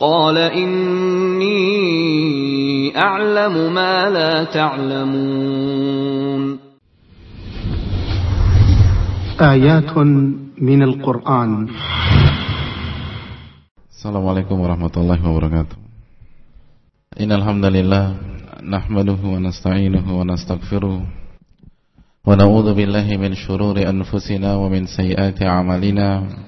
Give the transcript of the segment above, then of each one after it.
قال إني أعلم ما لا تعلمون. آيات من القرآن. السلام عليكم ورحمة الله وبركاته. إن الحمد لله نحمده ونستعينه ونستغفره ونعوذ بالله من شرور أنفسنا ومن سيئات أعمالنا.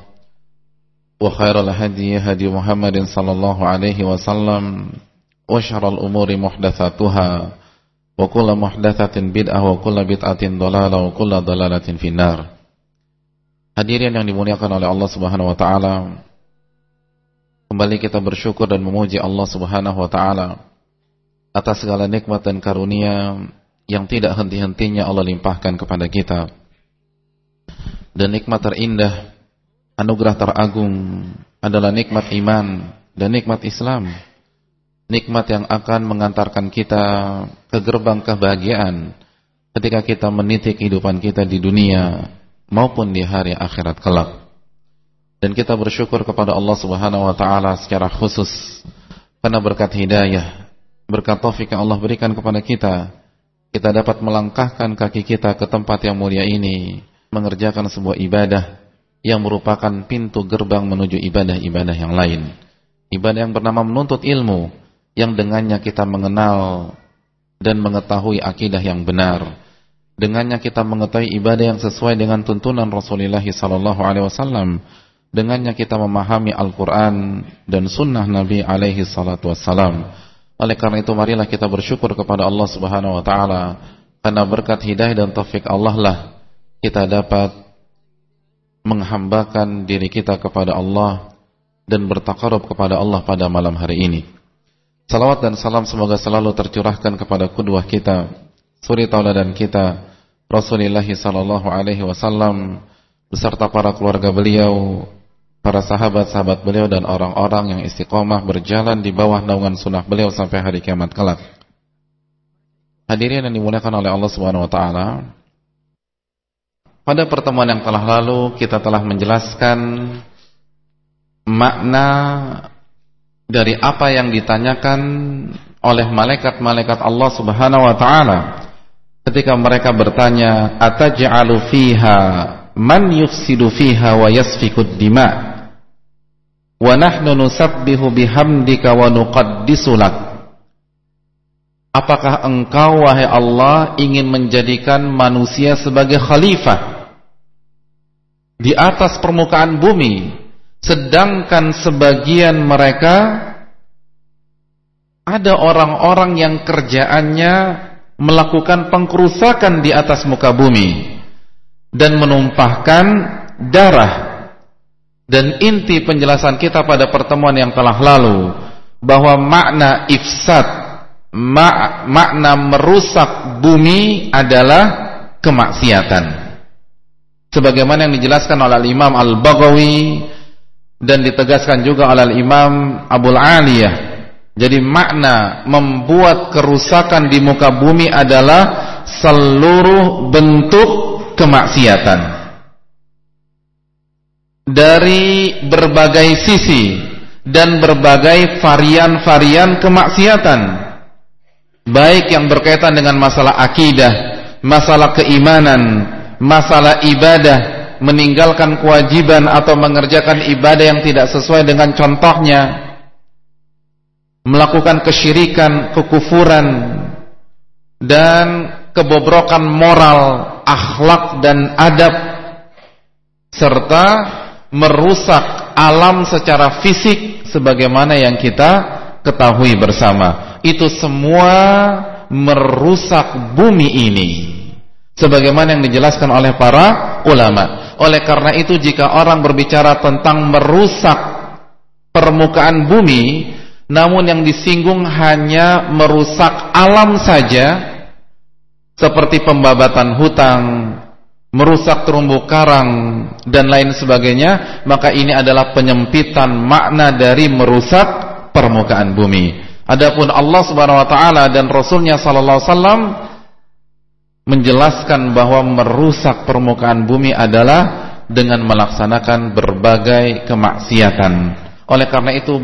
وخير الهدي هدي محمد صلى الله عليه وسلم وشر الأمور محدثاتها وكل محدثة بدعة وكل بدعة ضلالة وكل ضلالة في النار Hadirin yang dimuliakan oleh Allah Subhanahu wa taala. Kembali kita bersyukur dan memuji Allah Subhanahu wa taala atas segala nikmat dan karunia yang tidak henti-hentinya Allah limpahkan kepada kita. Dan nikmat terindah, anugerah teragung adalah nikmat iman dan nikmat Islam. Nikmat yang akan mengantarkan kita ke gerbang kebahagiaan ketika kita meniti kehidupan kita di dunia maupun di hari akhirat kelak. Dan kita bersyukur kepada Allah Subhanahu wa taala secara khusus karena berkat hidayah, berkat taufik yang Allah berikan kepada kita, kita dapat melangkahkan kaki kita ke tempat yang mulia ini, mengerjakan sebuah ibadah yang merupakan pintu gerbang menuju ibadah-ibadah yang lain. Ibadah yang bernama menuntut ilmu, yang dengannya kita mengenal dan mengetahui akidah yang benar. Dengannya kita mengetahui ibadah yang sesuai dengan tuntunan Rasulullah sallallahu alaihi wasallam. Dengannya kita memahami Al-Qur'an dan sunnah Nabi alaihi salatu wassalam. Oleh karena itu marilah kita bersyukur kepada Allah Subhanahu wa taala. Karena berkat hidayah dan taufik Allah lah kita dapat menghambakan diri kita kepada Allah dan bertakarub kepada Allah pada malam hari ini. Salawat dan salam semoga selalu tercurahkan kepada kedua kita, suri tauladan kita, Rasulullah sallallahu alaihi wasallam beserta para keluarga beliau, para sahabat-sahabat beliau dan orang-orang yang istiqomah berjalan di bawah naungan sunnah beliau sampai hari kiamat kelak. Hadirin yang dimuliakan oleh Allah Subhanahu wa taala. Pada pertemuan yang telah lalu kita telah menjelaskan makna dari apa yang ditanyakan oleh malaikat-malaikat Allah Subhanahu wa taala. Ketika mereka bertanya ataj'alu fiha? Man yufsidu fiha wa yasfikud dima? Wa nahnu nusabbihu bihamdika wa nuqaddisu Apakah engkau wahai Allah ingin menjadikan manusia sebagai khalifah di atas permukaan bumi sedangkan sebagian mereka ada orang-orang yang kerjaannya melakukan pengkerusakan di atas muka bumi dan menumpahkan darah. Dan inti penjelasan kita pada pertemuan yang telah lalu bahwa makna ifsad mak makna merusak bumi adalah kemaksiatan sebagaimana yang dijelaskan oleh Imam Al-Baghawi dan ditegaskan juga oleh Imam Abu Aliyah. Jadi makna membuat kerusakan di muka bumi adalah seluruh bentuk kemaksiatan. Dari berbagai sisi dan berbagai varian-varian kemaksiatan. Baik yang berkaitan dengan masalah akidah, masalah keimanan, masalah ibadah, meninggalkan kewajiban atau mengerjakan ibadah yang tidak sesuai dengan contohnya, melakukan kesyirikan, kekufuran dan kebobrokan moral, akhlak dan adab serta merusak alam secara fisik sebagaimana yang kita ketahui bersama. Itu semua merusak bumi ini. Sebagaimana yang dijelaskan oleh para ulama. Oleh karena itu jika orang berbicara tentang merusak permukaan bumi, namun yang disinggung hanya merusak alam saja seperti pembabatan hutang, merusak terumbu karang dan lain sebagainya, maka ini adalah penyempitan makna dari merusak permukaan bumi. Adapun Allah Subhanahu wa taala dan Rasulnya sallallahu alaihi wasallam menjelaskan bahwa merusak permukaan bumi adalah dengan melaksanakan berbagai kemaksiatan. Oleh karena itu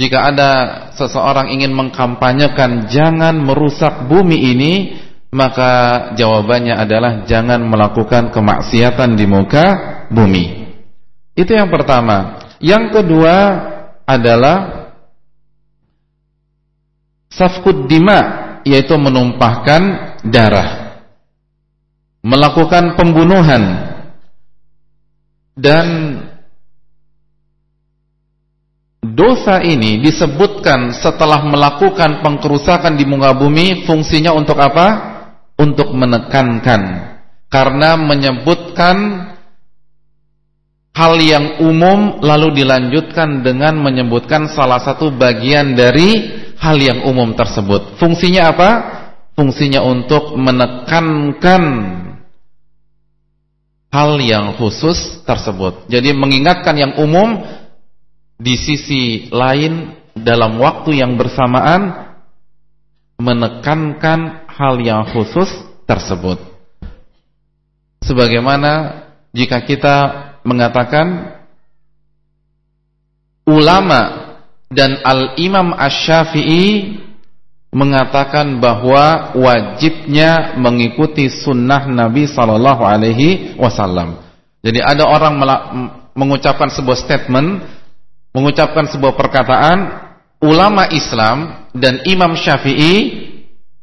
jika ada seseorang ingin mengkampanyekan jangan merusak bumi ini maka jawabannya adalah jangan melakukan kemaksiatan di muka bumi. Itu yang pertama. Yang kedua adalah safkud dima yaitu menumpahkan darah. Melakukan pembunuhan dan dosa ini disebutkan setelah melakukan pengkerusakan di muka bumi fungsinya untuk apa? untuk menekankan karena menyebutkan hal yang umum lalu dilanjutkan dengan menyebutkan salah satu bagian dari hal yang umum tersebut. Fungsinya apa? Fungsinya untuk menekankan hal yang khusus tersebut. Jadi mengingatkan yang umum di sisi lain dalam waktu yang bersamaan menekankan hal yang khusus tersebut. Sebagaimana jika kita mengatakan ulama dan al-imam ash-syafi'i mengatakan bahwa wajibnya mengikuti sunnah Nabi Sallallahu Alaihi Wasallam. Jadi ada orang mengucapkan sebuah statement, mengucapkan sebuah perkataan, ulama Islam dan Imam Syafi'i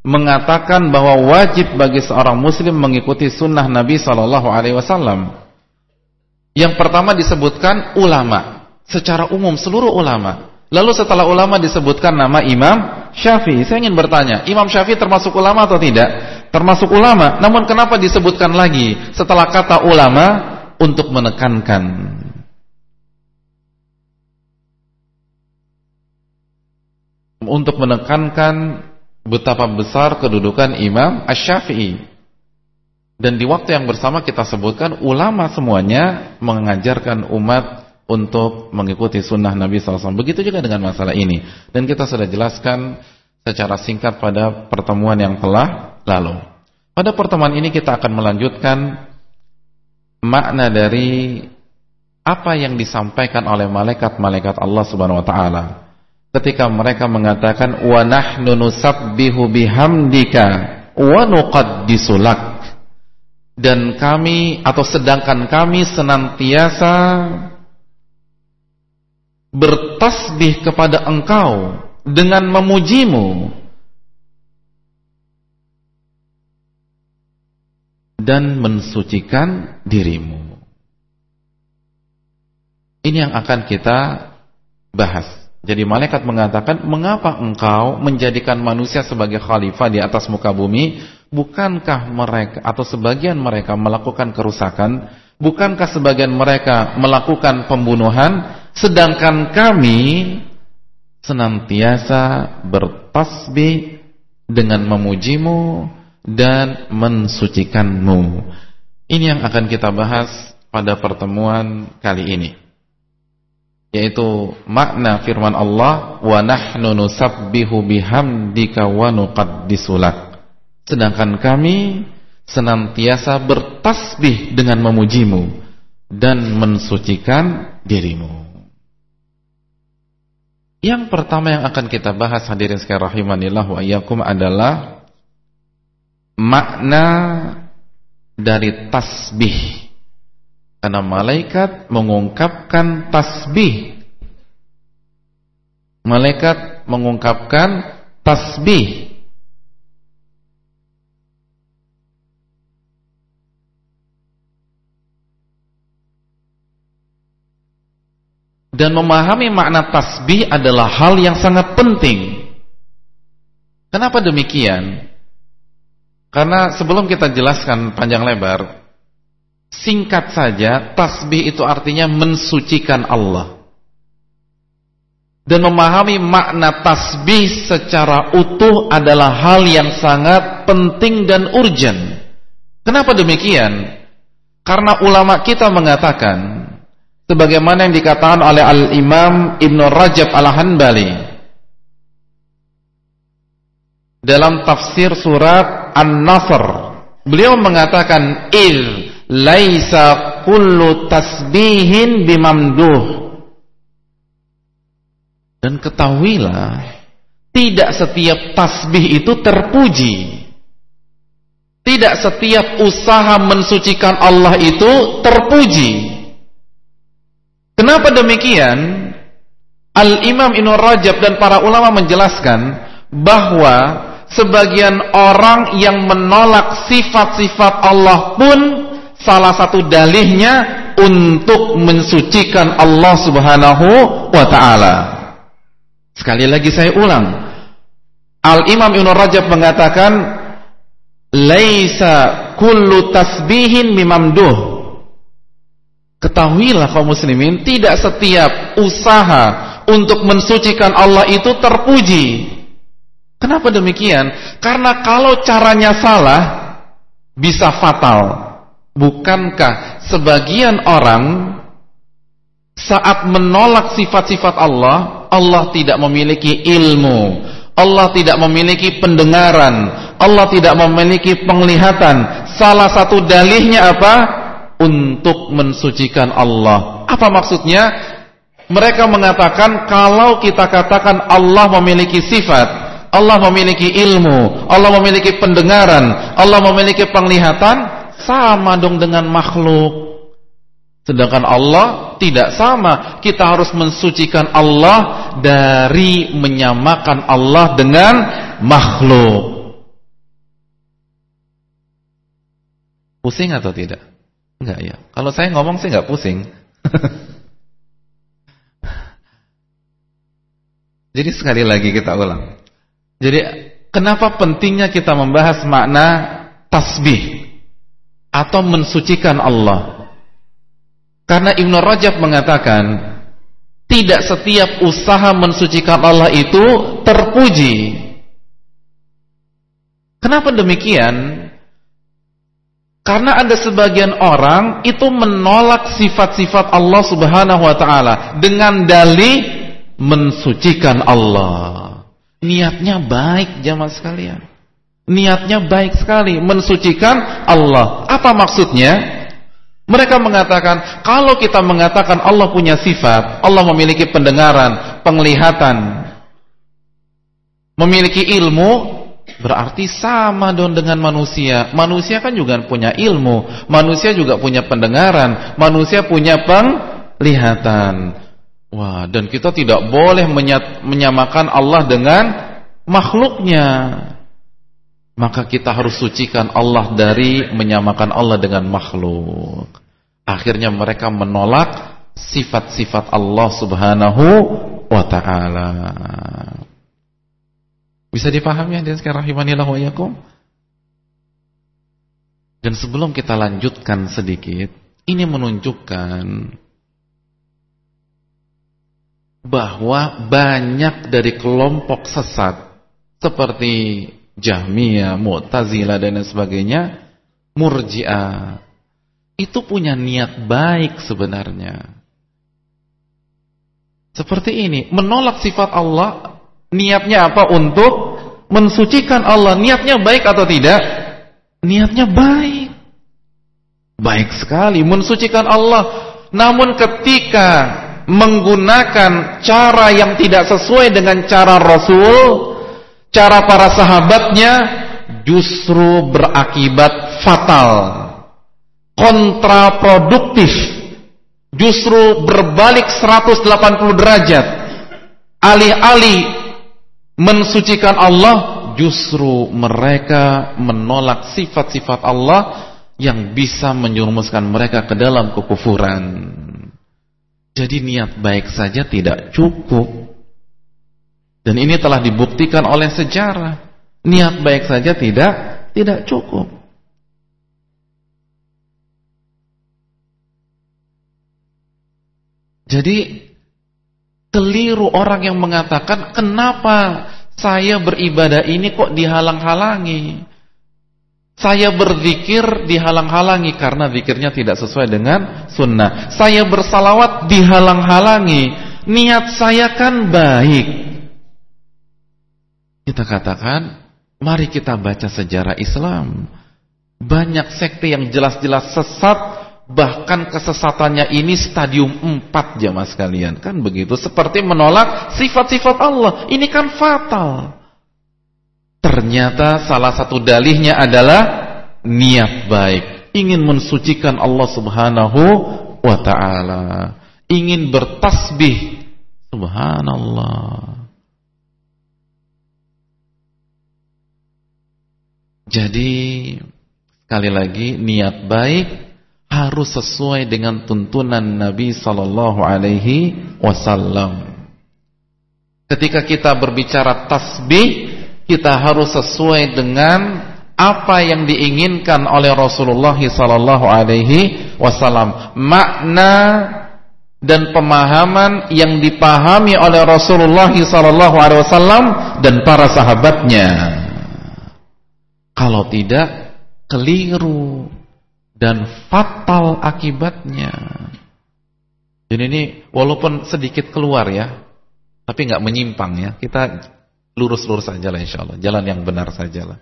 mengatakan bahwa wajib bagi seorang muslim mengikuti sunnah Nabi Shallallahu Alaihi Wasallam. Yang pertama disebutkan ulama, secara umum seluruh ulama. Lalu setelah ulama disebutkan nama Imam Syafi'i. Saya ingin bertanya, Imam Syafi'i termasuk ulama atau tidak? Termasuk ulama. Namun kenapa disebutkan lagi setelah kata ulama untuk menekankan? Untuk menekankan betapa besar kedudukan Imam Ash-Syafi'i. Dan di waktu yang bersama kita sebutkan ulama semuanya mengajarkan umat untuk mengikuti sunnah Nabi SAW. Begitu juga dengan masalah ini. Dan kita sudah jelaskan secara singkat pada pertemuan yang telah lalu. Pada pertemuan ini kita akan melanjutkan makna dari apa yang disampaikan oleh malaikat-malaikat Allah Subhanahu wa taala ketika mereka mengatakan wa nahnu nusabbihu bihamdika wa nuqaddisu dan kami atau sedangkan kami senantiasa bertasbih kepada engkau dengan memujimu dan mensucikan dirimu ini yang akan kita bahas jadi malaikat mengatakan, mengapa engkau menjadikan manusia sebagai khalifah di atas muka bumi? Bukankah mereka atau sebagian mereka melakukan kerusakan? Bukankah sebagian mereka melakukan pembunuhan? Sedangkan kami senantiasa bertasbih dengan memujimu dan mensucikanmu. Ini yang akan kita bahas pada pertemuan kali ini yaitu makna firman Allah wa nahnu nusabbihu bihamdika wa nuqaddisulak sedangkan kami senantiasa bertasbih dengan memujimu dan mensucikan dirimu. Yang pertama yang akan kita bahas hadirin sekalian rahimanillah wa iyyakum adalah makna dari tasbih. Karena malaikat mengungkapkan tasbih. Malaikat mengungkapkan tasbih dan memahami makna tasbih adalah hal yang sangat penting. Kenapa demikian? Karena sebelum kita jelaskan panjang lebar, singkat saja, tasbih itu artinya mensucikan Allah. Dan memahami makna tasbih secara utuh adalah hal yang sangat penting dan urgent. Kenapa demikian? Karena ulama kita mengatakan sebagaimana yang dikatakan oleh Al-Imam Ibn Rajab Al-Hanbali dalam tafsir surat An-Nasr. Beliau mengatakan il laisa kullu tasbihin bimamduh. Dan ketahuilah tidak setiap tasbih itu terpuji. Tidak setiap usaha mensucikan Allah itu terpuji Kenapa demikian? Al-Imam Ibnu Rajab dan para ulama menjelaskan bahwa sebagian orang yang menolak sifat-sifat Allah pun salah satu dalihnya untuk mensucikan Allah Subhanahu wa taala. Sekali lagi saya ulang. Al-Imam Ibnu Rajab mengatakan laisa kullu tasbihin mimamduh Ketahuilah kaum muslimin, tidak setiap usaha untuk mensucikan Allah itu terpuji. Kenapa demikian? Karena kalau caranya salah, bisa fatal. Bukankah sebagian orang saat menolak sifat-sifat Allah, Allah tidak memiliki ilmu, Allah tidak memiliki pendengaran, Allah tidak memiliki penglihatan. Salah satu dalihnya apa? Untuk mensucikan Allah. Apa maksudnya? Mereka mengatakan kalau kita katakan Allah memiliki sifat, Allah memiliki ilmu, Allah memiliki pendengaran, Allah memiliki penglihatan, sama dong dengan makhluk. Sedangkan Allah tidak sama. Kita harus mensucikan Allah dari menyamakan Allah dengan makhluk. Pusing atau tidak? Enggak ya. Kalau saya ngomong sih enggak pusing. Jadi sekali lagi kita ulang. Jadi kenapa pentingnya kita membahas makna tasbih atau mensucikan Allah? Karena Ibnu Rajab mengatakan tidak setiap usaha mensucikan Allah itu terpuji. Kenapa demikian? Karena ada sebagian orang itu menolak sifat-sifat Allah Subhanahu wa taala dengan dalih mensucikan Allah. Niatnya baik jamaah sekalian. Niatnya baik sekali mensucikan Allah. Apa maksudnya? Mereka mengatakan kalau kita mengatakan Allah punya sifat, Allah memiliki pendengaran, penglihatan, memiliki ilmu, Berarti sama dong dengan manusia. Manusia kan juga punya ilmu, manusia juga punya pendengaran, manusia punya penglihatan. Wah, dan kita tidak boleh menyamakan Allah dengan makhluknya. Maka kita harus sucikan Allah dari menyamakan Allah dengan makhluk. Akhirnya mereka menolak sifat-sifat Allah Subhanahu wa taala. Bisa dipahami hadirin sekalian rahimanillah wa yakum? Dan sebelum kita lanjutkan sedikit, ini menunjukkan bahwa banyak dari kelompok sesat seperti Jahmiyah, Mu'tazilah dan sebagainya, Murji'ah itu punya niat baik sebenarnya. Seperti ini, menolak sifat Allah Niatnya apa? Untuk mensucikan Allah, niatnya baik atau tidak? Niatnya baik. Baik sekali mensucikan Allah. Namun ketika menggunakan cara yang tidak sesuai dengan cara Rasul, cara para sahabatnya justru berakibat fatal, kontraproduktif, justru berbalik 180 derajat. Alih-alih mensucikan Allah, justru mereka menolak sifat-sifat Allah yang bisa menjurumuskan mereka ke dalam kekufuran. Jadi niat baik saja tidak cukup. Dan ini telah dibuktikan oleh sejarah. Niat baik saja tidak tidak cukup. Jadi keliru orang yang mengatakan kenapa saya beribadah ini kok dihalang-halangi. Saya berzikir dihalang-halangi karena zikirnya tidak sesuai dengan sunnah. Saya bersalawat dihalang-halangi. Niat saya kan baik. Kita katakan, mari kita baca sejarah Islam. Banyak sekte yang jelas-jelas sesat, bahkan kesesatannya ini stadium 4 jamaah sekalian. Kan begitu, seperti menolak sifat-sifat Allah. Ini kan fatal. Ternyata salah satu dalihnya adalah niat baik, ingin mensucikan Allah Subhanahu wa taala, ingin bertasbih. Subhanallah. Jadi sekali lagi niat baik harus sesuai dengan tuntunan Nabi sallallahu alaihi wasallam. Ketika kita berbicara tasbih kita harus sesuai dengan apa yang diinginkan oleh Rasulullah sallallahu alaihi wasallam. Makna dan pemahaman yang dipahami oleh Rasulullah sallallahu alaihi wasallam dan para sahabatnya. Kalau tidak keliru dan fatal akibatnya. Jadi ini walaupun sedikit keluar ya, tapi nggak menyimpang ya. Kita lurus-lurus saja lah insya Allah. Jalan yang benar saja lah.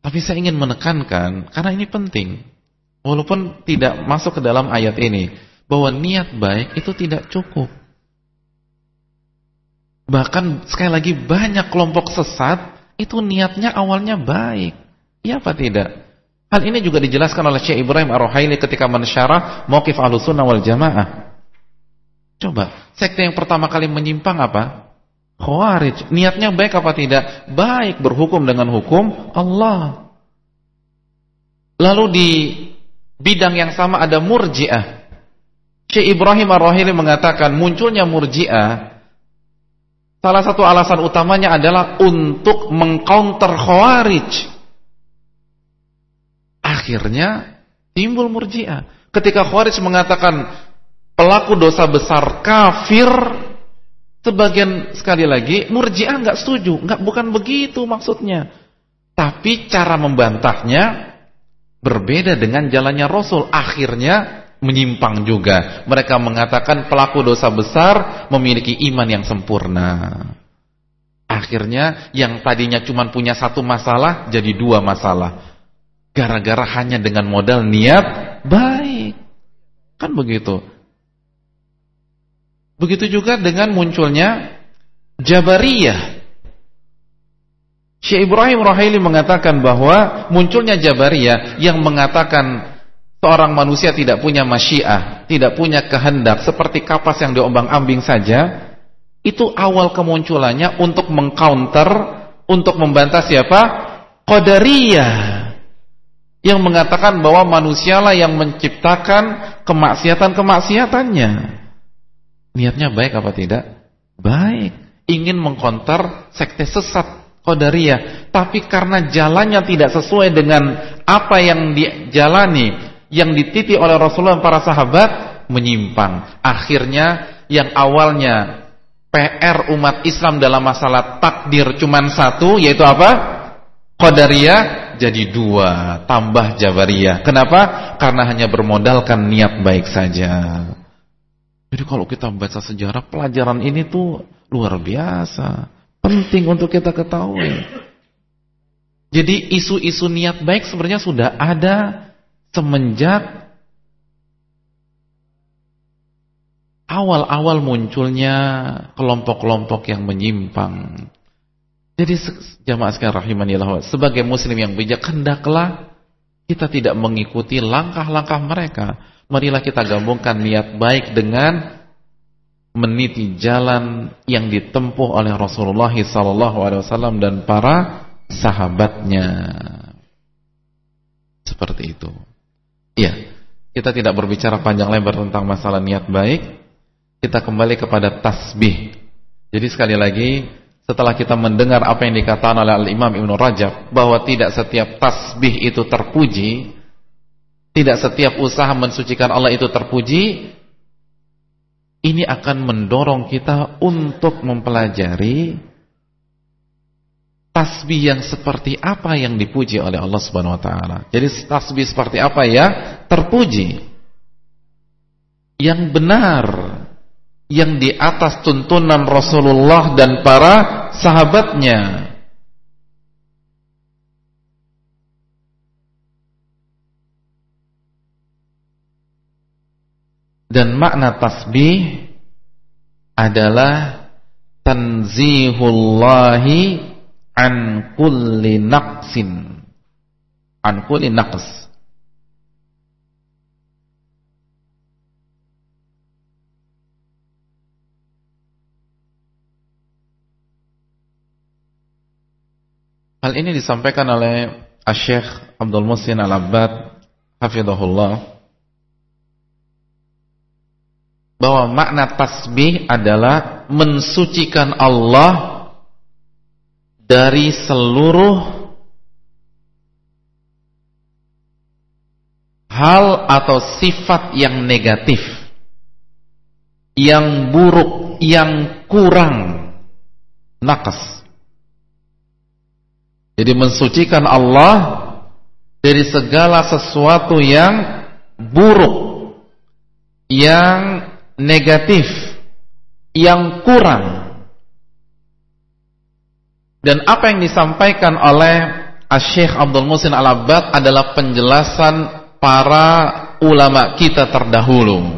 Tapi saya ingin menekankan, karena ini penting. Walaupun tidak masuk ke dalam ayat ini. Bahwa niat baik itu tidak cukup. Bahkan sekali lagi banyak kelompok sesat, itu niatnya awalnya baik. Iya apa tidak? Hal ini juga dijelaskan oleh Syekh Ibrahim Ar-Ruhaili ketika mensyarah Mauqif Ahlussunnah wal Jamaah. Coba, sekte yang pertama kali menyimpang apa? Khawarij, niatnya baik apa tidak? Baik, berhukum dengan hukum Allah. Lalu di bidang yang sama ada murjiah. Syekh Ibrahim Ar-Rahili mengatakan munculnya murjiah salah satu alasan utamanya adalah untuk mengcounter khawarij. Akhirnya timbul murjiah. Ketika khawarij mengatakan pelaku dosa besar kafir Sebagian sekali lagi Murji'ah nggak setuju, nggak bukan begitu maksudnya. Tapi cara membantahnya berbeda dengan jalannya Rasul. Akhirnya menyimpang juga. Mereka mengatakan pelaku dosa besar memiliki iman yang sempurna. Akhirnya yang tadinya cuma punya satu masalah jadi dua masalah. Gara-gara hanya dengan modal niat baik. Kan begitu. Begitu juga dengan munculnya Jabariyah. Syekh Ibrahim Rahili mengatakan bahwa munculnya Jabariyah yang mengatakan seorang manusia tidak punya masyiah, tidak punya kehendak seperti kapas yang diombang-ambing saja, itu awal kemunculannya untuk mengcounter, untuk membantah siapa? Qadariyah. Yang mengatakan bahwa manusialah yang menciptakan kemaksiatan-kemaksiatannya. Niatnya baik apa tidak? Baik. Ingin mengkonter sekte sesat Qadariyah. Tapi karena jalannya tidak sesuai dengan apa yang dijalani, yang dititi oleh Rasulullah para sahabat, menyimpang. Akhirnya yang awalnya PR umat Islam dalam masalah takdir cuma satu, yaitu apa? Qadariyah jadi dua, tambah Jabariyah. Kenapa? Karena hanya bermodalkan niat baik saja. Jadi kalau kita baca sejarah pelajaran ini tuh luar biasa, Penting untuk kita ketahui. Jadi isu-isu niat baik sebenarnya sudah ada semenjak awal-awal munculnya kelompok-kelompok yang menyimpang. Jadi jamaah sekalian rahimani sebagai muslim yang bijak hendaklah kita tidak mengikuti langkah-langkah mereka. Marilah kita gabungkan niat baik dengan meniti jalan yang ditempuh oleh Rasulullah SAW dan para sahabatnya. Seperti itu. Iya, kita tidak berbicara panjang lebar tentang masalah niat baik. Kita kembali kepada tasbih. Jadi sekali lagi, setelah kita mendengar apa yang dikatakan oleh Al-Imam Ibn Rajab bahwa tidak setiap tasbih itu terpuji, tidak setiap usaha mensucikan Allah itu terpuji, ini akan mendorong kita untuk mempelajari tasbih yang seperti apa yang dipuji oleh Allah Subhanahu wa taala. Jadi tasbih seperti apa ya terpuji? Yang benar, yang di atas tuntunan Rasulullah dan para sahabatnya. Dan makna tasbih adalah tanzihullahi an kulli naqsin. An kulli naqs. Hal ini disampaikan oleh Syekh Abdul Musin Al-Abbad hafizahullah bahwa makna tasbih adalah mensucikan Allah dari seluruh hal atau sifat yang negatif yang buruk, yang kurang nakas jadi mensucikan Allah dari segala sesuatu yang buruk yang negatif yang kurang. Dan apa yang disampaikan oleh Syekh Abdul Musin Al-Abbad adalah penjelasan para ulama kita terdahulu.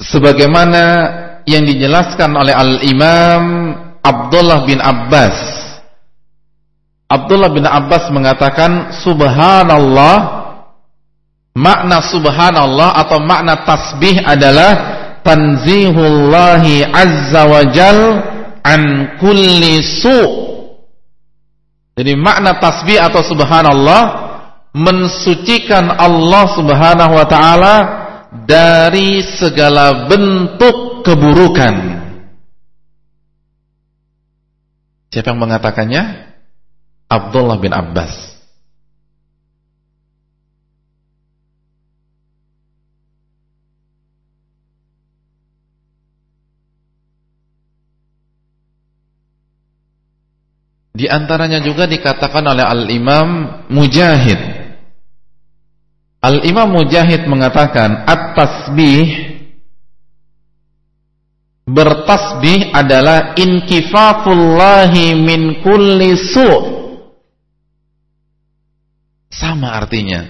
Sebagaimana yang dijelaskan oleh Al-Imam Abdullah bin Abbas Abdullah bin Abbas mengatakan subhanallah Makna subhanallah atau makna tasbih adalah tanzihullahi azza wa jal an kulli su. Jadi makna tasbih atau subhanallah mensucikan Allah Subhanahu wa taala dari segala bentuk keburukan. Siapa yang mengatakannya? Abdullah bin Abbas. Di antaranya juga dikatakan oleh Al-Imam Mujahid. Al-Imam Mujahid mengatakan at-tasbih bertasbih adalah inkifafullahi min kulli su' sama artinya.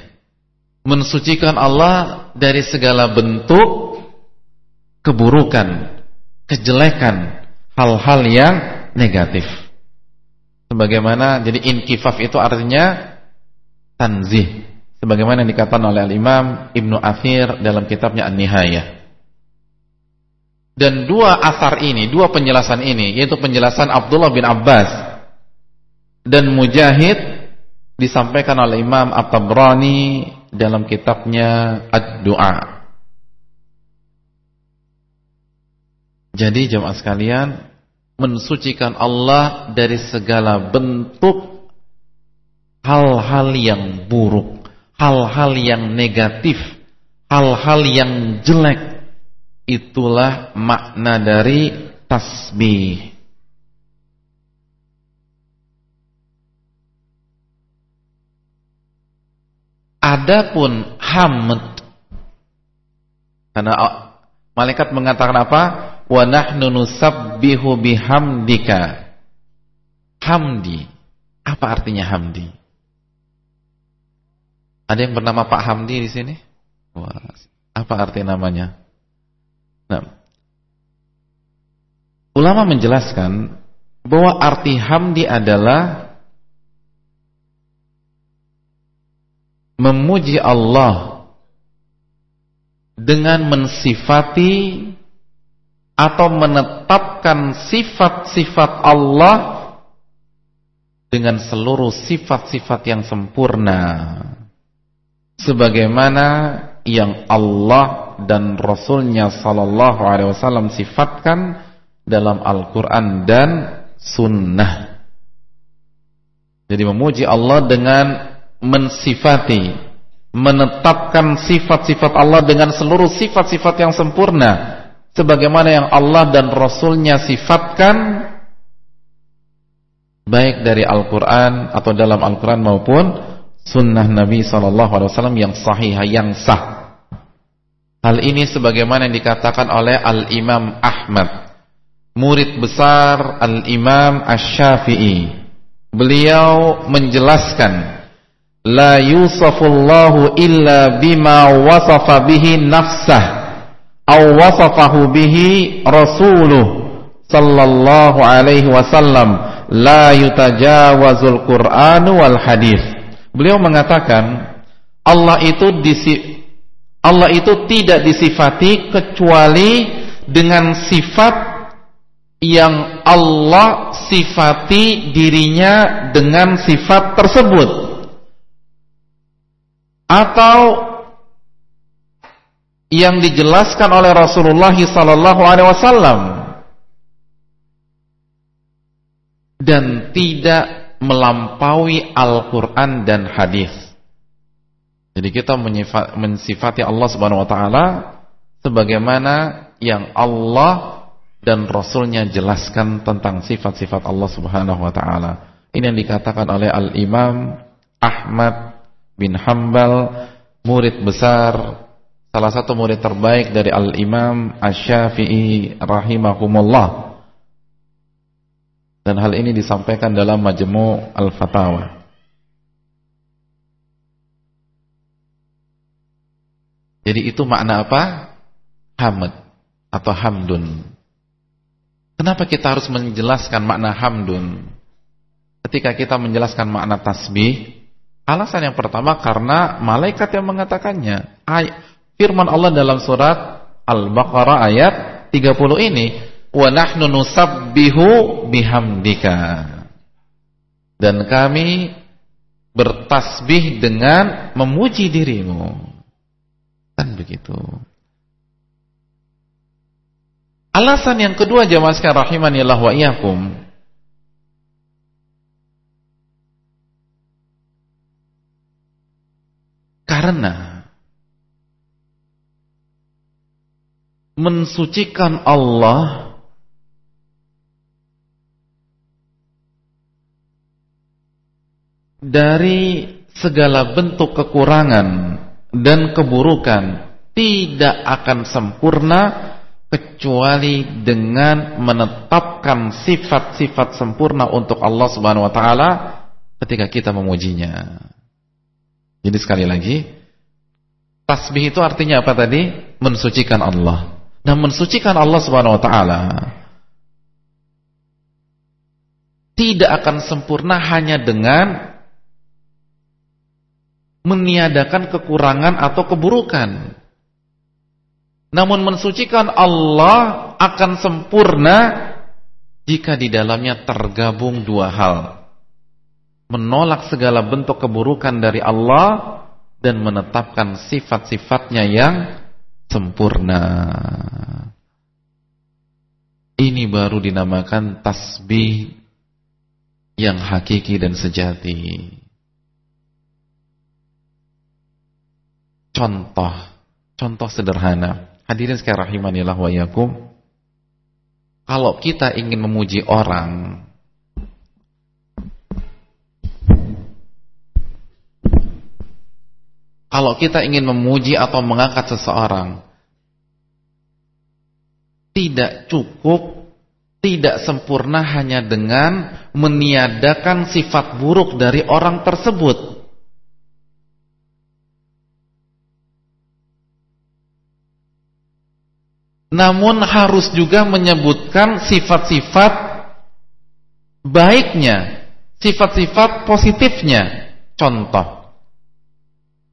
Mensucikan Allah dari segala bentuk keburukan kejelekan hal-hal yang negatif. Sebagaimana jadi inkifaf itu artinya tanzih. Sebagaimana yang dikatakan oleh al-Imam Ibnu Athir dalam kitabnya An-Nihayah. Dan dua asar ini, dua penjelasan ini yaitu penjelasan Abdullah bin Abbas dan Mujahid disampaikan oleh Imam At-Tabrani dalam kitabnya Ad-Du'a jadi jemaah sekalian mensucikan Allah dari segala bentuk hal-hal yang buruk, hal-hal yang negatif, hal-hal yang jelek. Itulah makna dari tasbih. Adapun hamd karena malaikat mengatakan apa? wa nahnu nusabbihu bihamdika. Hamdi. Apa artinya hamdi? Ada yang bernama Pak Hamdi di sini? Wah, apa arti namanya? Nah, ulama menjelaskan bahwa arti hamdi adalah memuji Allah dengan mensifati atau menetapkan sifat-sifat Allah dengan seluruh sifat-sifat yang sempurna sebagaimana yang Allah dan Rasulnya Sallallahu Alaihi Wasallam sifatkan dalam Al-Quran dan Sunnah. Jadi memuji Allah dengan mensifati, menetapkan sifat-sifat Allah dengan seluruh sifat-sifat yang sempurna, sebagaimana yang Allah dan Rasulnya sifatkan, baik dari Al-Quran atau dalam Al-Quran maupun Sunnah Nabi Wasallam yang sahih, yang sah. Hal ini sebagaimana yang dikatakan oleh Al-Imam Ahmad Murid besar Al-Imam Ash-Syafi'i Beliau menjelaskan La yusafullahu illa bima wasafa bihi nafsah Aw wasafahu bihi rasuluh Sallallahu alaihi wasallam. La yutajawazul Qur'anu wal hadis Beliau mengatakan Allah itu disi Allah itu tidak disifati kecuali dengan sifat yang Allah sifati dirinya dengan sifat tersebut atau yang dijelaskan oleh Rasulullah sallallahu alaihi wasallam dan tidak melampaui Al-Qur'an dan hadis. Jadi kita mensifati Allah Subhanahu wa taala sebagaimana yang Allah dan Rasulnya jelaskan tentang sifat-sifat Allah Subhanahu wa taala. Ini yang dikatakan oleh Al-Imam Ahmad bin Hambal, murid besar, salah satu murid terbaik dari Al-Imam Asy-Syafi'i rahimahumullah. Dan hal ini disampaikan dalam Majmu' Al-Fatawa. Jadi itu makna apa? Hamd atau hamdun. Kenapa kita harus menjelaskan makna hamdun? Ketika kita menjelaskan makna tasbih, alasan yang pertama karena malaikat yang mengatakannya. Firman Allah dalam surat Al-Baqarah ayat 30 ini, "Wa nahnu nusabbihu bihamdika." Dan kami bertasbih dengan memuji dirimu. Kan begitu. Alasan yang kedua jamaah sekalian rahimanillah wa iyyakum. Karena mensucikan Allah dari segala bentuk kekurangan dan keburukan tidak akan sempurna kecuali dengan menetapkan sifat-sifat sempurna untuk Allah Subhanahu wa taala ketika kita memujinya. Jadi sekali lagi, tasbih itu artinya apa tadi? Mensucikan Allah. Dan mensucikan Allah Subhanahu wa taala tidak akan sempurna hanya dengan meniadakan kekurangan atau keburukan. Namun mensucikan Allah akan sempurna jika di dalamnya tergabung dua hal. Menolak segala bentuk keburukan dari Allah dan menetapkan sifat-sifatnya yang sempurna. Ini baru dinamakan tasbih yang hakiki dan sejati. contoh, contoh sederhana. Hadirin sekalian rahimanillah wa yakum. Kalau kita ingin memuji orang, kalau kita ingin memuji atau mengangkat seseorang, tidak cukup, tidak sempurna hanya dengan meniadakan sifat buruk dari orang tersebut. Namun harus juga menyebutkan sifat-sifat baiknya, sifat-sifat positifnya. Contoh,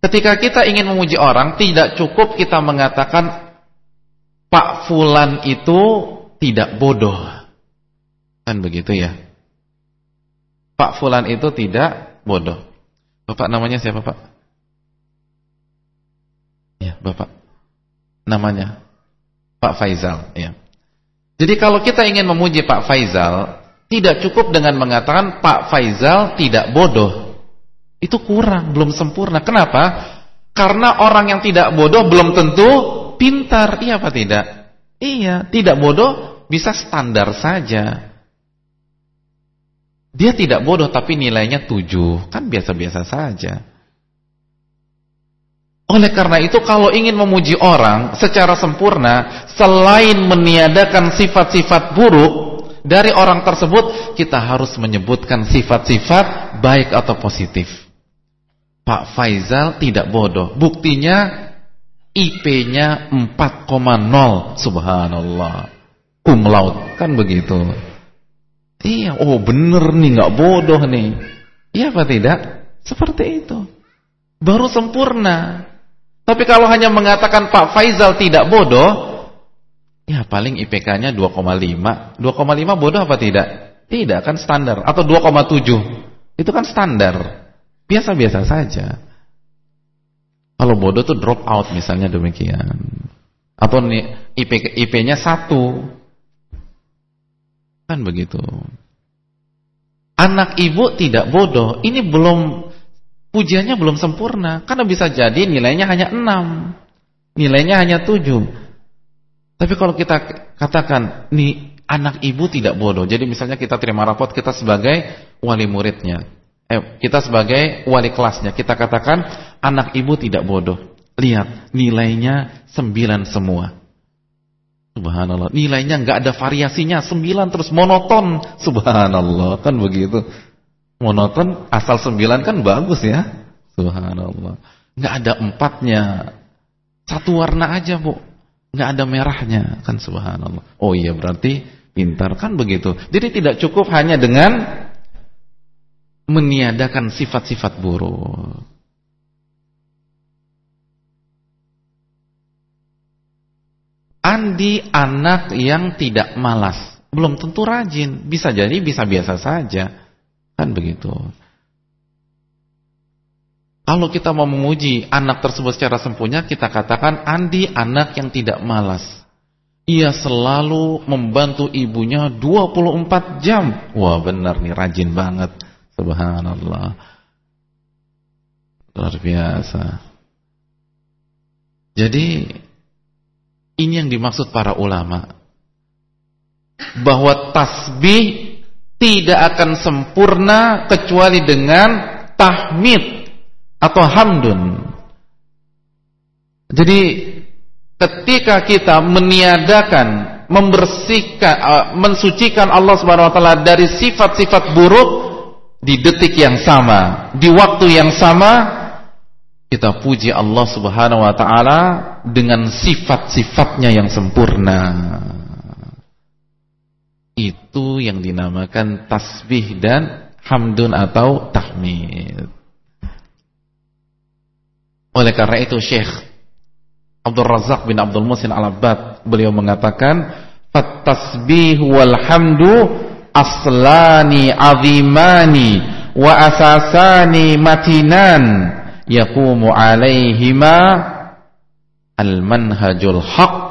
ketika kita ingin memuji orang, tidak cukup kita mengatakan Pak Fulan itu tidak bodoh. Kan begitu ya. Pak Fulan itu tidak bodoh. Bapak namanya siapa Pak? Ya, Bapak. Namanya Pak Faizal ya. Jadi kalau kita ingin memuji Pak Faizal, tidak cukup dengan mengatakan Pak Faizal tidak bodoh. Itu kurang, belum sempurna. Kenapa? Karena orang yang tidak bodoh belum tentu pintar. Iya apa tidak? Iya, tidak bodoh bisa standar saja. Dia tidak bodoh tapi nilainya 7, kan biasa-biasa saja. Oleh karena itu kalau ingin memuji orang secara sempurna selain meniadakan sifat-sifat buruk dari orang tersebut kita harus menyebutkan sifat-sifat baik atau positif. Pak Faizal tidak bodoh. Buktinya IP-nya 4,0 subhanallah. Cum laude kan begitu. Iya, oh bener nih nggak bodoh nih. Iya apa tidak? Seperti itu. Baru sempurna. Tapi kalau hanya mengatakan Pak Faizal tidak bodoh, ya paling IPK-nya 2,5. 2,5 bodoh apa tidak? Tidak, kan standar. Atau 2,7. Itu kan standar. Biasa-biasa saja. Kalau bodoh tuh drop out misalnya demikian. Atau IP-nya 1. Kan begitu. Anak ibu tidak bodoh. Ini belum Pujiannya belum sempurna karena bisa jadi nilainya hanya 6. Nilainya hanya 7. Tapi kalau kita katakan nih anak ibu tidak bodoh. Jadi misalnya kita terima rapot kita sebagai wali muridnya. Eh, kita sebagai wali kelasnya. Kita katakan anak ibu tidak bodoh. Lihat nilainya 9 semua. Subhanallah. Nilainya nggak ada variasinya, 9 terus monoton. Subhanallah, kan begitu monoton asal sembilan kan bagus ya subhanallah nggak ada empatnya satu warna aja bu nggak ada merahnya kan subhanallah oh iya berarti pintar kan begitu jadi tidak cukup hanya dengan meniadakan sifat-sifat buruk Andi anak yang tidak malas belum tentu rajin bisa jadi bisa biasa saja Kan begitu. Kalau kita mau memuji anak tersebut secara sempurna, kita katakan Andi anak yang tidak malas. Ia selalu membantu ibunya 24 jam. Wah benar nih, rajin banget. Subhanallah. Luar biasa. Jadi, ini yang dimaksud para ulama. Bahwa tasbih tidak akan sempurna kecuali dengan tahmid atau hamdun. Jadi ketika kita meniadakan, membersihkan, uh, mensucikan Allah Subhanahu wa taala dari sifat-sifat buruk di detik yang sama, di waktu yang sama kita puji Allah Subhanahu wa taala dengan sifat-sifatnya yang sempurna. Itu yang dinamakan tasbih dan hamdun atau tahmid. Oleh karena itu Syekh Abdul Razak bin Abdul Musin Al-Abbad beliau mengatakan Fattasbih wal hamdu aslani azimani wa asasani matinan yaqumu alaihima al-manhajul haq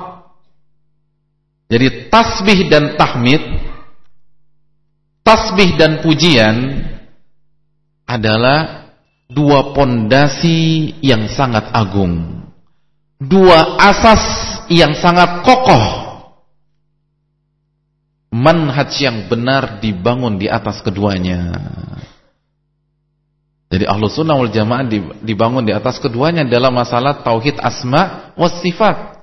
jadi tasbih dan tahmid, tasbih dan pujian adalah dua pondasi yang sangat agung. Dua asas yang sangat kokoh. Manhaj yang benar dibangun di atas keduanya. Jadi ahlu sunnah wal jamaah dibangun di atas keduanya dalam masalah tauhid asma was sifat.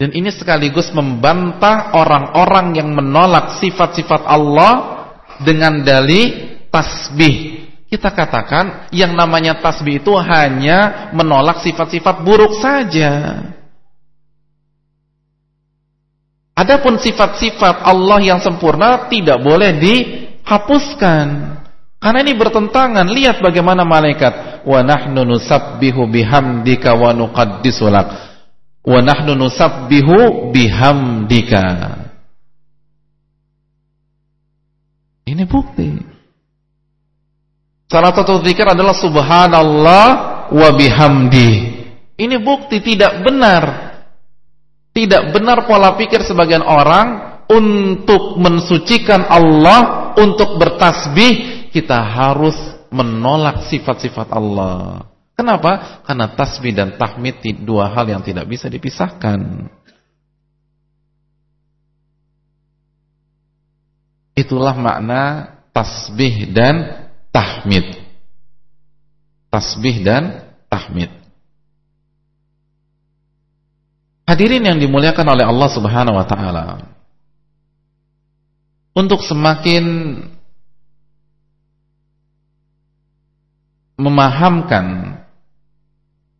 Dan ini sekaligus membantah orang-orang yang menolak sifat-sifat Allah dengan dalih tasbih. Kita katakan yang namanya tasbih itu hanya menolak sifat-sifat buruk saja. Adapun sifat-sifat Allah yang sempurna tidak boleh dihapuskan. Karena ini bertentangan. Lihat bagaimana malaikat. Wa nahnu nusabbihu bihamdika wa nuqaddisu lak wa nahnu nusabbihu bihamdika. Ini bukti. Salah satu zikir adalah subhanallah wa bihamdi. Ini bukti tidak benar. Tidak benar pola pikir sebagian orang untuk mensucikan Allah, untuk bertasbih, kita harus menolak sifat-sifat Allah. Kenapa? Karena tasbih dan tahmid dua hal yang tidak bisa dipisahkan. Itulah makna tasbih dan tahmid. Tasbih dan tahmid. Hadirin yang dimuliakan oleh Allah Subhanahu wa taala. Untuk semakin memahamkan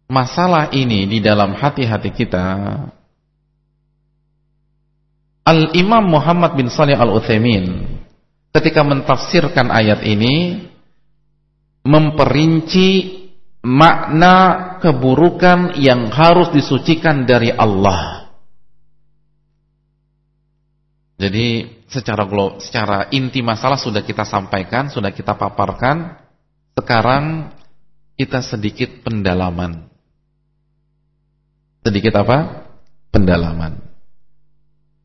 masalah ini di dalam hati-hati kita Al-Imam Muhammad bin Salih Al-Uthaymin ketika mentafsirkan ayat ini memperinci makna keburukan yang harus disucikan dari Allah jadi secara secara inti masalah sudah kita sampaikan, sudah kita paparkan sekarang kita sedikit pendalaman sedikit apa? Pendalaman.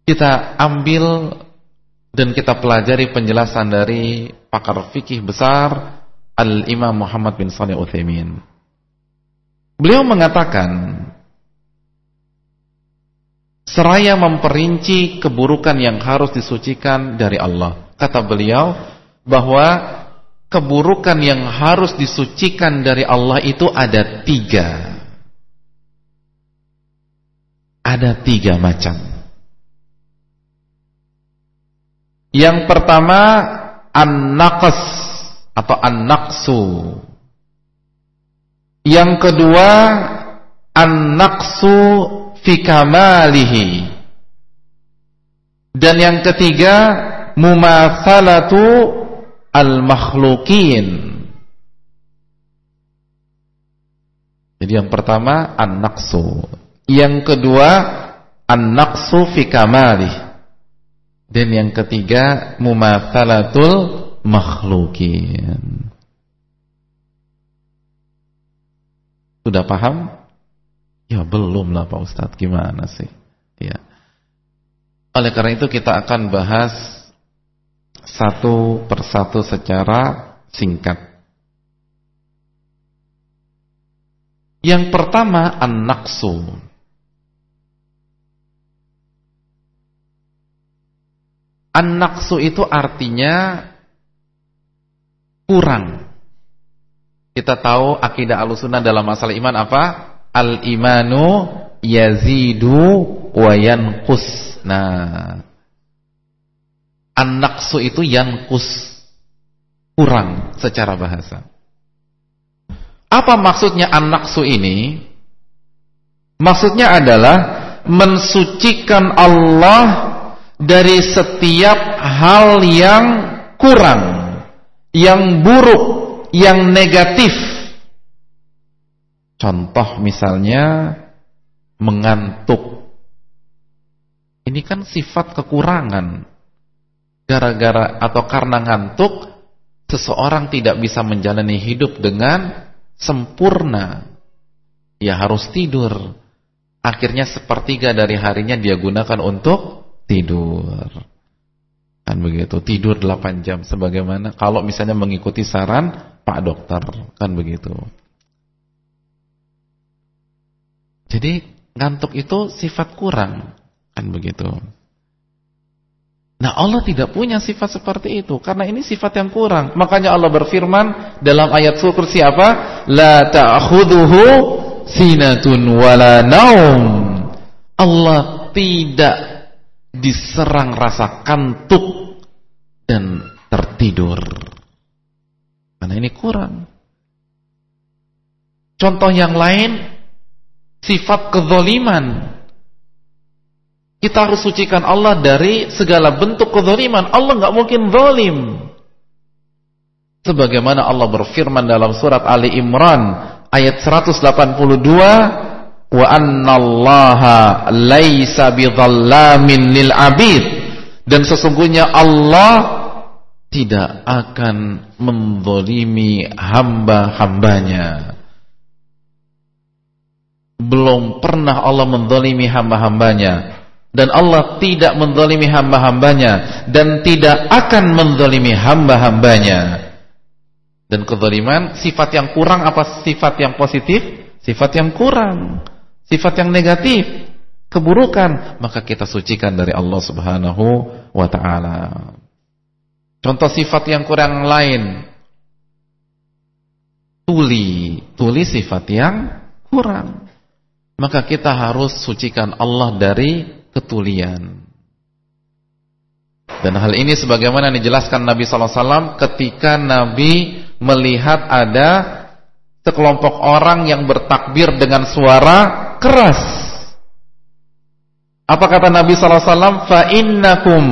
Kita ambil dan kita pelajari penjelasan dari pakar fikih besar Al-Imam Muhammad bin Salih Uthaymin. Beliau mengatakan seraya memperinci keburukan yang harus disucikan dari Allah. Kata beliau bahwa keburukan yang harus disucikan dari Allah itu ada tiga ada tiga macam. Yang pertama an-naqs atau an-naqsu. Yang kedua an-naqsu fi kamalihi. Dan yang ketiga mumatsalatu al-makhluqin. Jadi yang pertama an-naqsu yang kedua, an-naqsu fi kamalih. Dan yang ketiga, mumatsalatul makhlukin. Sudah paham? Ya belum lah Pak Ustadz, gimana sih? Ya. Oleh karena itu kita akan bahas satu persatu secara singkat. Yang pertama an-naqsu. An-naqsu itu artinya kurang. Kita tahu akidah alusunan dalam masalah iman apa? Al-imanu yazidu wa yanqus. Nah, an-naqsu itu yanqus. Kurang secara bahasa. Apa maksudnya an-naqsu ini? Maksudnya adalah mensucikan Allah dari setiap hal yang kurang, yang buruk, yang negatif. Contoh misalnya mengantuk. Ini kan sifat kekurangan. Gara-gara atau karena ngantuk, seseorang tidak bisa menjalani hidup dengan sempurna. Ya harus tidur. Akhirnya sepertiga dari harinya dia gunakan untuk tidur. Kan begitu, tidur 8 jam sebagaimana kalau misalnya mengikuti saran Pak dokter, kan begitu. Jadi ngantuk itu sifat kurang, kan begitu. Nah Allah tidak punya sifat seperti itu Karena ini sifat yang kurang Makanya Allah berfirman dalam ayat surah siapa? La ta'khuduhu sinatun wala naum Allah tidak diserang rasa kantuk dan tertidur. Karena ini kurang. Contoh yang lain, sifat kezoliman. Kita harus sucikan Allah dari segala bentuk kezoliman. Allah nggak mungkin zolim. Sebagaimana Allah berfirman dalam surat Ali Imran ayat 182 wa annallaha laisa bidhallamin lil abid dan sesungguhnya Allah tidak akan menzalimi hamba-hambanya belum pernah Allah menzalimi hamba-hambanya dan Allah tidak menzalimi hamba-hambanya dan tidak akan menzalimi hamba-hambanya dan kezaliman sifat yang kurang apa sifat yang positif? Sifat yang kurang. Sifat yang negatif, keburukan, maka kita sucikan dari Allah Subhanahu wa taala. Contoh sifat yang kurang lain. Tuli, tuli sifat yang kurang. Maka kita harus sucikan Allah dari ketulian. Dan hal ini sebagaimana dijelaskan Nabi sallallahu alaihi wasallam ketika Nabi melihat ada sekelompok orang yang bertakbir dengan suara keras. Apa kata Nabi sallallahu alaihi wasallam? Fa innakum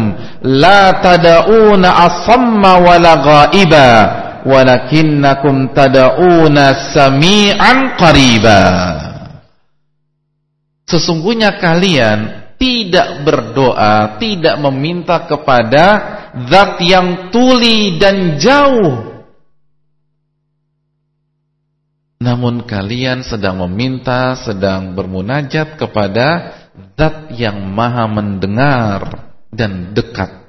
la tad'una asamma wala ghaiba walakinnakum tad'una sami'an qariba. Sesungguhnya kalian tidak berdoa, tidak meminta kepada zat yang tuli dan jauh Namun kalian sedang meminta, sedang bermunajat kepada Zat yang maha mendengar dan dekat.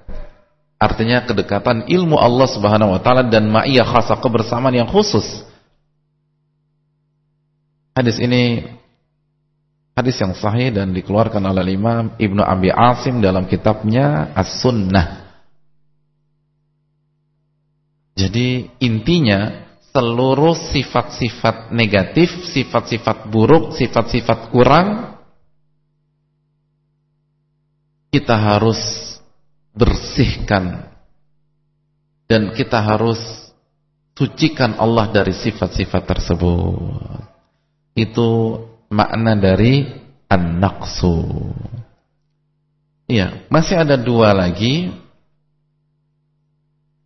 Artinya kedekatan ilmu Allah subhanahu wa ta'ala dan ma'iyah khasa kebersamaan yang khusus. Hadis ini hadis yang sahih dan dikeluarkan oleh Imam Ibnu Abi Asim dalam kitabnya As-Sunnah. Jadi intinya seluruh sifat-sifat negatif, sifat-sifat buruk, sifat-sifat kurang kita harus bersihkan dan kita harus sucikan Allah dari sifat-sifat tersebut. Itu makna dari an-naqsu. Iya, masih ada dua lagi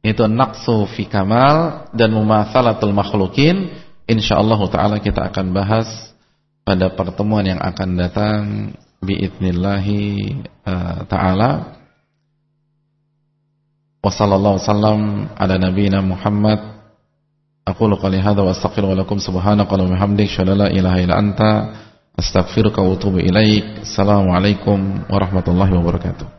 itu naqsu fi kamal dan mumatsalatul makhlukin insyaallah taala kita akan bahas pada pertemuan yang akan datang biidznillah uh, taala. Wa sallallahu sallam ala nabiyyina Muhammad. Aqulu qali hadza wa astaghfiru lakum subhanaka wa bihamdik la ilaha illa anta astaghfiruka wa atubu ilaik. Assalamu alaikum warahmatullahi wabarakatuh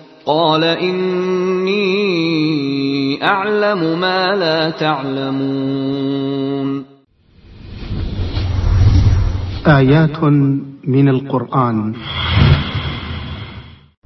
قال إني أعلم ما لا تعلمون. آيات من القرآن.